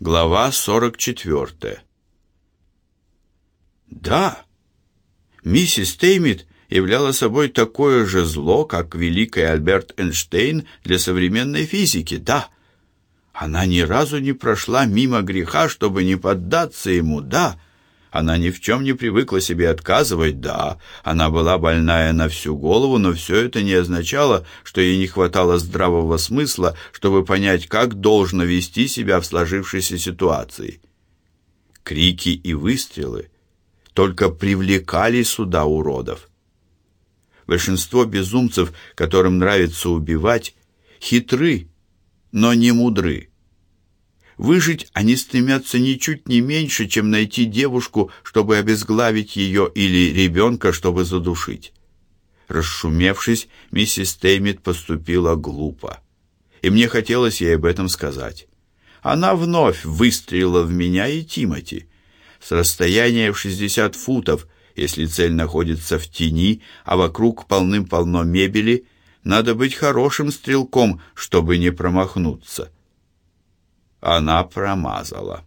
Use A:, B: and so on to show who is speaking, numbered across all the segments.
A: Глава 44. Да, миссис Теймит являла собой такое же зло, как великий Альберт Эйнштейн для современной физики. Да, она ни разу не прошла мимо греха, чтобы не поддаться ему. Да, она ни в чем не привыкла себе отказывать, да, она была больная на всю голову, но все это не означало, что ей не хватало здравого смысла, чтобы понять, как должно вести себя в сложившейся ситуации. Крики и выстрелы только привлекали сюда уродов. Большинство безумцев, которым нравится убивать, хитры, но не мудры. Выжить они стремятся ничуть не меньше, чем найти девушку, чтобы обезглавить ее, или ребенка, чтобы задушить. Расшумевшись, миссис Теймит поступила глупо. И мне хотелось ей об этом сказать. Она вновь выстрелила в меня и Тимати. С расстояния в 60 футов, если цель находится в тени, а вокруг полным-полно мебели, надо быть хорошим стрелком, чтобы не промахнуться она промазала.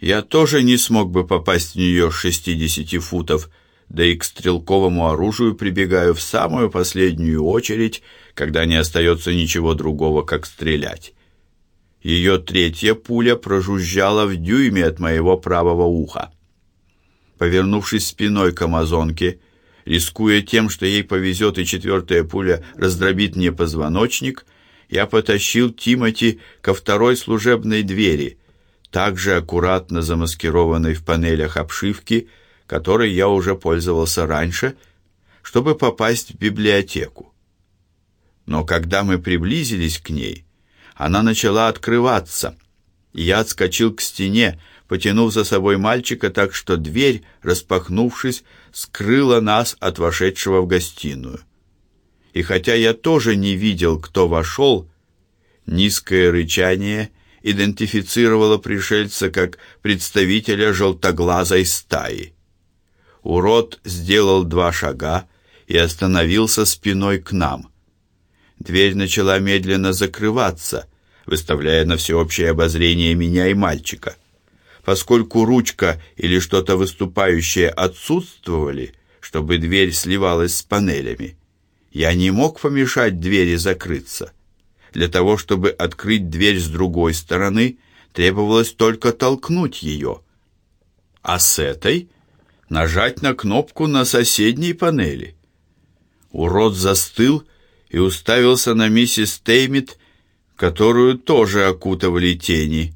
A: Я тоже не смог бы попасть в нее с шестидесяти футов, да и к стрелковому оружию прибегаю в самую последнюю очередь, когда не остается ничего другого, как стрелять. Ее третья пуля прожужжала в дюйме от моего правого уха. Повернувшись спиной к амазонке, рискуя тем, что ей повезет и четвертая пуля раздробит мне позвоночник, я потащил Тимати ко второй служебной двери, также аккуратно замаскированной в панелях обшивки, которой я уже пользовался раньше, чтобы попасть в библиотеку. Но когда мы приблизились к ней, она начала открываться, и я отскочил к стене, потянув за собой мальчика так, что дверь, распахнувшись, скрыла нас от вошедшего в гостиную и хотя я тоже не видел, кто вошел, низкое рычание идентифицировало пришельца как представителя желтоглазой стаи. Урод сделал два шага и остановился спиной к нам. Дверь начала медленно закрываться, выставляя на всеобщее обозрение меня и мальчика. Поскольку ручка или что-то выступающее отсутствовали, чтобы дверь сливалась с панелями, я не мог помешать двери закрыться. Для того, чтобы открыть дверь с другой стороны, требовалось только толкнуть ее. А с этой нажать на кнопку на соседней панели. Урод застыл и уставился на миссис Теймит, которую тоже окутывали тени.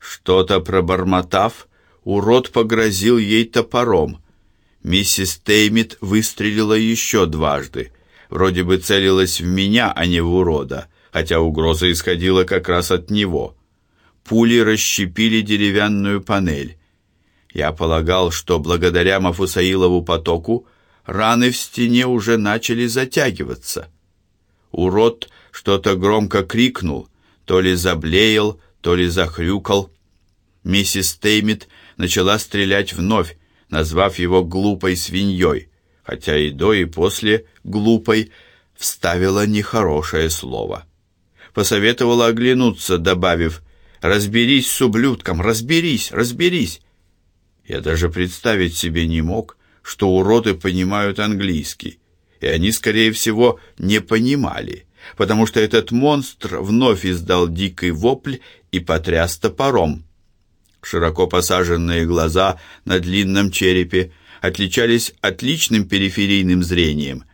A: Что-то пробормотав, урод погрозил ей топором. Миссис Теймит выстрелила еще дважды вроде бы целилась в меня, а не в урода, хотя угроза исходила как раз от него. Пули расщепили деревянную панель. Я полагал, что благодаря Мафусаилову потоку раны в стене уже начали затягиваться. Урод что-то громко крикнул, то ли заблеял, то ли захрюкал. Миссис Теймит начала стрелять вновь, назвав его глупой свиньей хотя и до, и после глупой, вставила нехорошее слово. Посоветовала оглянуться, добавив «Разберись с ублюдком, разберись, разберись!» Я даже представить себе не мог, что уроды понимают английский, и они, скорее всего, не понимали, потому что этот монстр вновь издал дикий вопль и потряс топором. Широко посаженные глаза на длинном черепе – отличались отличным периферийным зрением.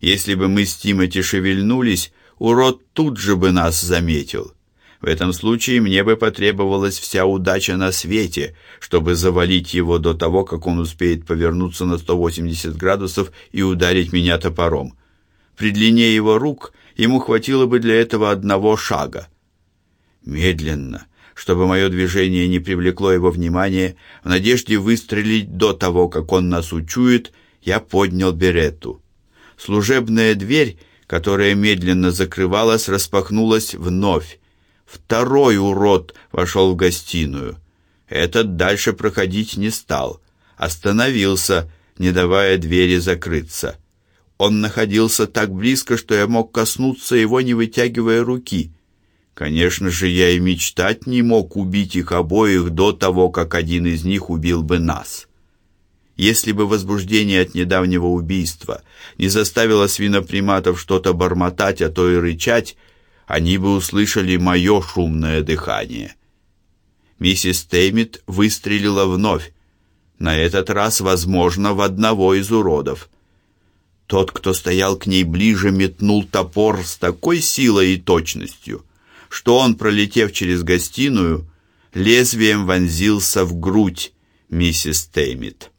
A: Если бы мы с Тимоти шевельнулись, урод тут же бы нас заметил. В этом случае мне бы потребовалась вся удача на свете, чтобы завалить его до того, как он успеет повернуться на 180 градусов и ударить меня топором. При длине его рук ему хватило бы для этого одного шага. Медленно, чтобы мое движение не привлекло его внимания, в надежде выстрелить до того, как он нас учует, я поднял беретту. Служебная дверь, которая медленно закрывалась, распахнулась вновь. Второй урод вошел в гостиную. Этот дальше проходить не стал, остановился, не давая двери закрыться. Он находился так близко, что я мог коснуться его, не вытягивая руки. Конечно же, я и мечтать не мог убить их обоих до того, как один из них убил бы нас. Если бы возбуждение от недавнего убийства не заставило свиноприматов что-то бормотать, а то и рычать, они бы услышали мое шумное дыхание. Миссис Теймит выстрелила вновь, на этот раз, возможно, в одного из уродов. Тот, кто стоял к ней ближе, метнул топор с такой силой и точностью, что он, пролетев через гостиную, лезвием вонзился в грудь миссис Теймит.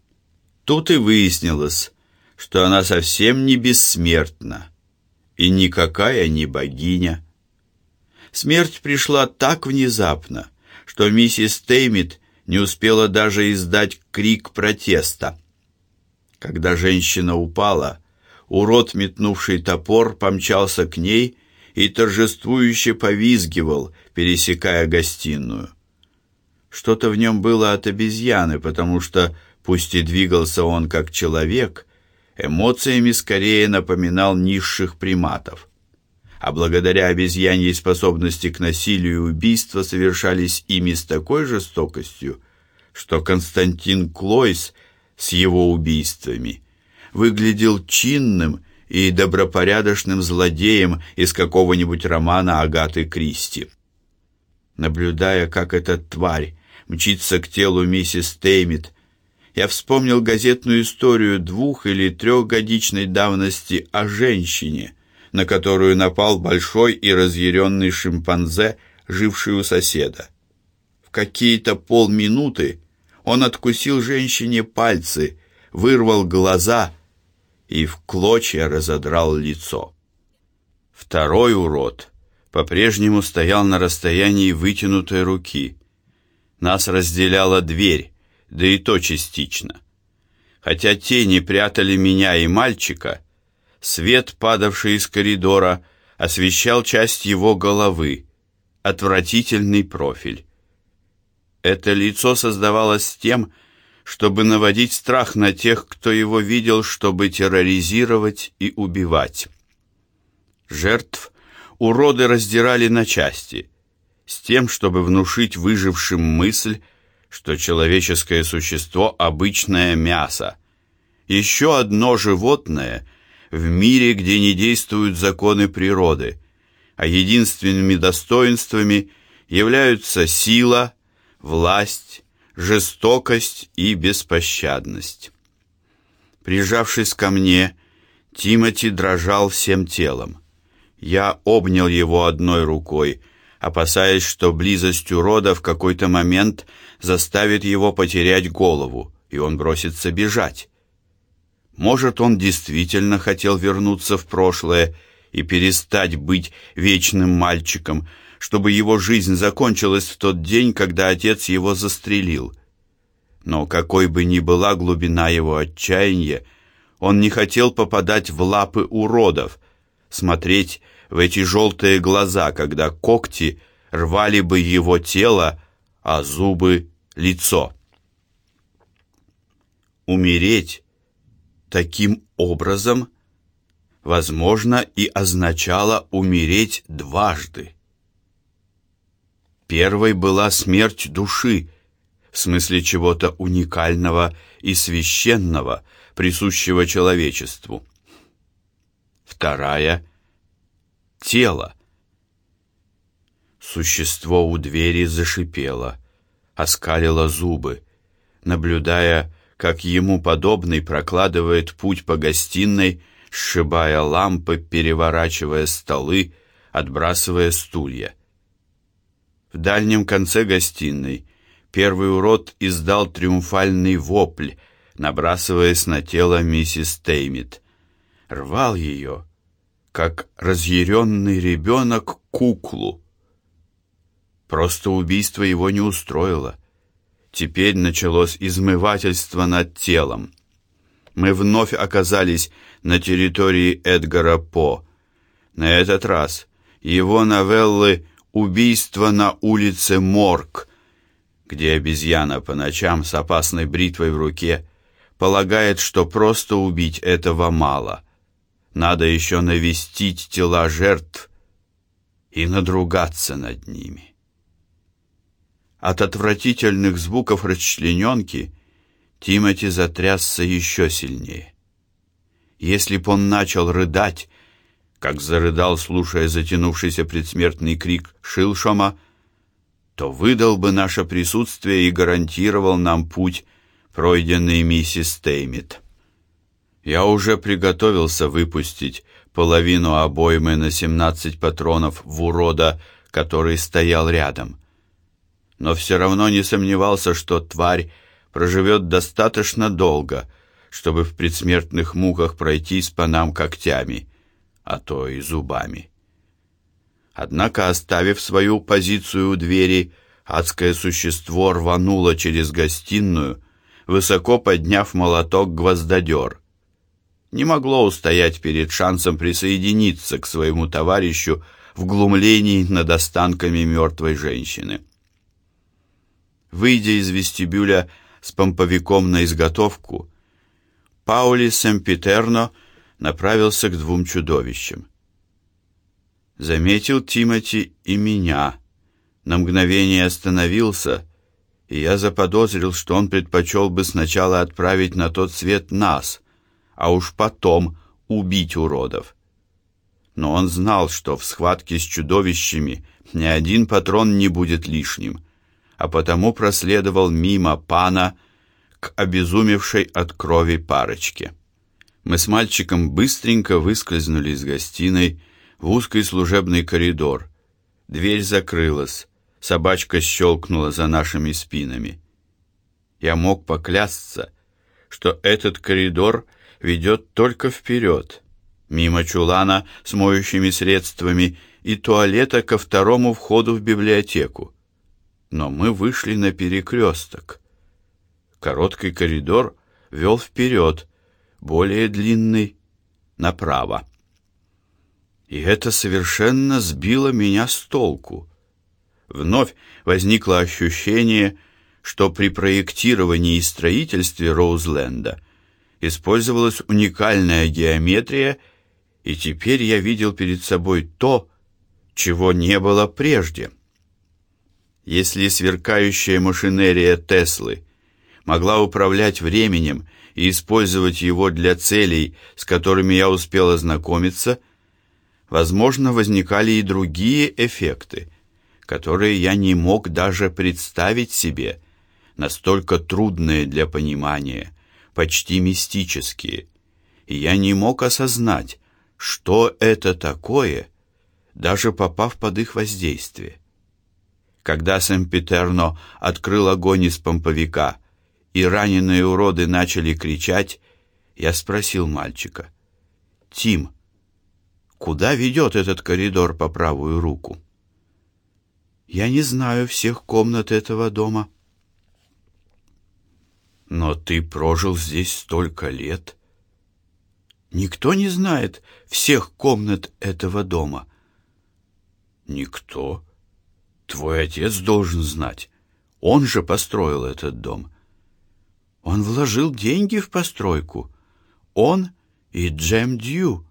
A: Тут и выяснилось, что она совсем не бессмертна и никакая не богиня. Смерть пришла так внезапно, что миссис Теймит не успела даже издать крик протеста. Когда женщина упала, урод, метнувший топор, помчался к ней и торжествующе повизгивал, пересекая гостиную. Что-то в нем было от обезьяны, потому что Пусть и двигался он как человек, эмоциями скорее напоминал низших приматов. А благодаря обезьяньей способности к насилию и убийства совершались ими с такой жестокостью, что Константин Клойс с его убийствами выглядел чинным и добропорядочным злодеем из какого-нибудь романа Агаты Кристи. Наблюдая, как эта тварь мчится к телу миссис Теймит, я вспомнил газетную историю двух- или трехгодичной давности о женщине, на которую напал большой и разъяренный шимпанзе, живший у соседа. В какие-то полминуты он откусил женщине пальцы, вырвал глаза и в клочья разодрал лицо. Второй урод по-прежнему стоял на расстоянии вытянутой руки. Нас разделяла дверь, да и то частично. Хотя тени прятали меня и мальчика, свет, падавший из коридора, освещал часть его головы, отвратительный профиль. Это лицо создавалось тем, чтобы наводить страх на тех, кто его видел, чтобы терроризировать и убивать. Жертв уроды раздирали на части, с тем, чтобы внушить выжившим мысль, что человеческое существо – обычное мясо. Еще одно животное в мире, где не действуют законы природы, а единственными достоинствами являются сила, власть, жестокость и беспощадность. Прижавшись ко мне, Тимати дрожал всем телом. Я обнял его одной рукой, опасаясь, что близость урода в какой-то момент заставит его потерять голову, и он бросится бежать. Может, он действительно хотел вернуться в прошлое и перестать быть вечным мальчиком, чтобы его жизнь закончилась в тот день, когда отец его застрелил. Но какой бы ни была глубина его отчаяния, он не хотел попадать в лапы уродов, смотреть в эти желтые глаза, когда когти рвали бы его тело, а зубы — лицо. Умереть таким образом, возможно, и означало умереть дважды. Первой была смерть души, в смысле чего-то уникального и священного, присущего человечеству. Вторая тело. Существо у двери зашипело, оскалило зубы, наблюдая, как ему подобный прокладывает путь по гостиной, сшибая лампы, переворачивая столы, отбрасывая стулья. В дальнем конце гостиной первый урод издал триумфальный вопль, набрасываясь на тело миссис Теймит. Рвал ее, как разъяренный ребенок куклу. Просто убийство его не устроило. Теперь началось измывательство над телом. Мы вновь оказались на территории Эдгара По. На этот раз его новеллы «Убийство на улице Морг», где обезьяна по ночам с опасной бритвой в руке полагает, что просто убить этого мало – надо еще навестить тела жертв. и надругаться над ними. От отвратительных звуков расчлененки Тимати затрясся еще сильнее. Если б он начал рыдать, как зарыдал, слушая затянувшийся предсмертный крик Шилшома, то выдал бы наше присутствие и гарантировал нам путь, пройденный миссис Теймит. Я уже приготовился выпустить половину обоймы на 17 патронов в урода, который стоял рядом. Но все равно не сомневался, что тварь проживет достаточно долго, чтобы в предсмертных муках пройтись по нам когтями, а то и зубами. Однако, оставив свою позицию у двери, адское существо рвануло через гостиную, высоко подняв молоток гвоздодер. Не могло устоять перед шансом присоединиться к своему товарищу в глумлении над останками мертвой женщины. Выйдя из вестибюля с помповиком на изготовку, Паули Семпитерно направился к двум чудовищам. Заметил Тимати и меня. На мгновение остановился, и я заподозрил, что он предпочел бы сначала отправить на тот свет нас, а уж потом убить уродов. Но он знал, что в схватке с чудовищами ни один патрон не будет лишним, а потому проследовал мимо пана к обезумевшей от крови парочке. Мы с мальчиком быстренько выскользнули из гостиной в узкий служебный коридор. Дверь закрылась, собачка щелкнула за нашими спинами. Я мог поклясться, что этот коридор ведет только вперед, мимо чулана с моющими средствами и туалета ко второму входу в библиотеку но мы вышли на перекресток. Короткий коридор вел вперед, более длинный — направо. И это совершенно сбило меня с толку. Вновь возникло ощущение, что при проектировании и строительстве Роузленда использовалась уникальная геометрия, и теперь я видел перед собой то, чего не было прежде — если сверкающая машинерия Теслы могла управлять временем и использовать его для целей, с которыми я успел ознакомиться, возможно, возникали и другие эффекты, которые я не мог даже представить себе, настолько трудные для понимания, почти мистические, и я не мог осознать, что это такое, даже попав под их воздействие. Когда Сэмпетерно открыл огонь из помповика, и раненые уроды начали кричать, я спросил мальчика. «Тим, куда ведет этот коридор по правую руку?» «Я не знаю всех комнат этого дома». «Но ты прожил здесь столько лет». «Никто не знает всех комнат этого дома». «Никто?» Твой отец должен знать. Он же построил этот дом. Он вложил деньги в постройку. Он и Джем Дью.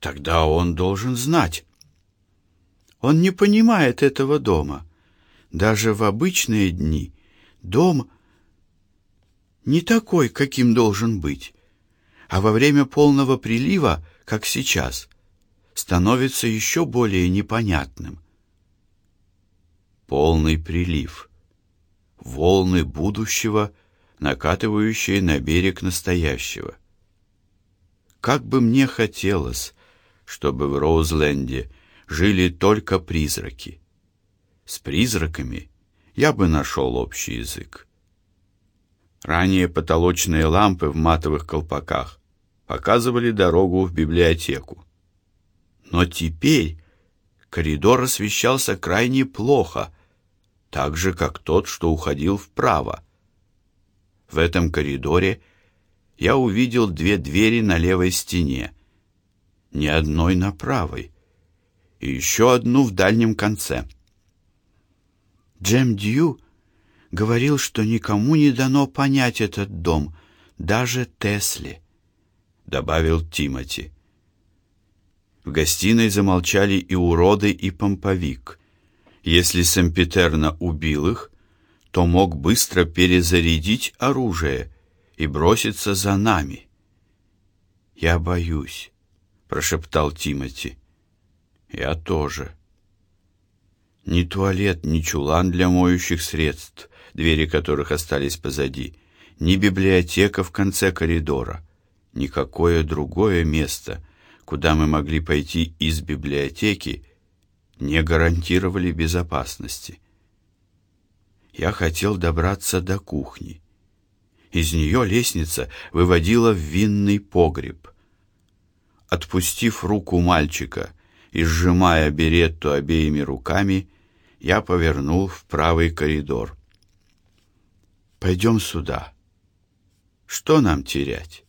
A: Тогда он должен знать. Он не понимает этого дома. Даже в обычные дни дом не такой, каким должен быть. А во время полного прилива, как сейчас, становится еще более непонятным полный прилив. Волны будущего, накатывающие на берег настоящего. Как бы мне хотелось, чтобы в Роузленде жили только призраки. С призраками я бы нашел общий язык. Ранее потолочные лампы в матовых колпаках показывали дорогу в библиотеку. Но теперь коридор освещался крайне плохо, так же, как тот, что уходил вправо. В этом коридоре я увидел две двери на левой стене, ни одной на правой, и еще одну в дальнем конце. Джем Дью говорил, что никому не дано понять этот дом, даже Тесле, добавил Тимати. В гостиной замолчали и уроды, и помповик. Если Сэмпетерна убил их, то мог быстро перезарядить оружие и броситься за нами. «Я боюсь», — прошептал Тимати. «Я тоже». Ни туалет, ни чулан для моющих средств, двери которых остались позади, ни библиотека в конце коридора, никакое другое место, куда мы могли пойти из библиотеки, не гарантировали безопасности. Я хотел добраться до кухни. Из нее лестница выводила в винный погреб. Отпустив руку мальчика и сжимая беретту обеими руками, я повернул в правый коридор. «Пойдем сюда. Что нам терять?»